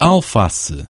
alface.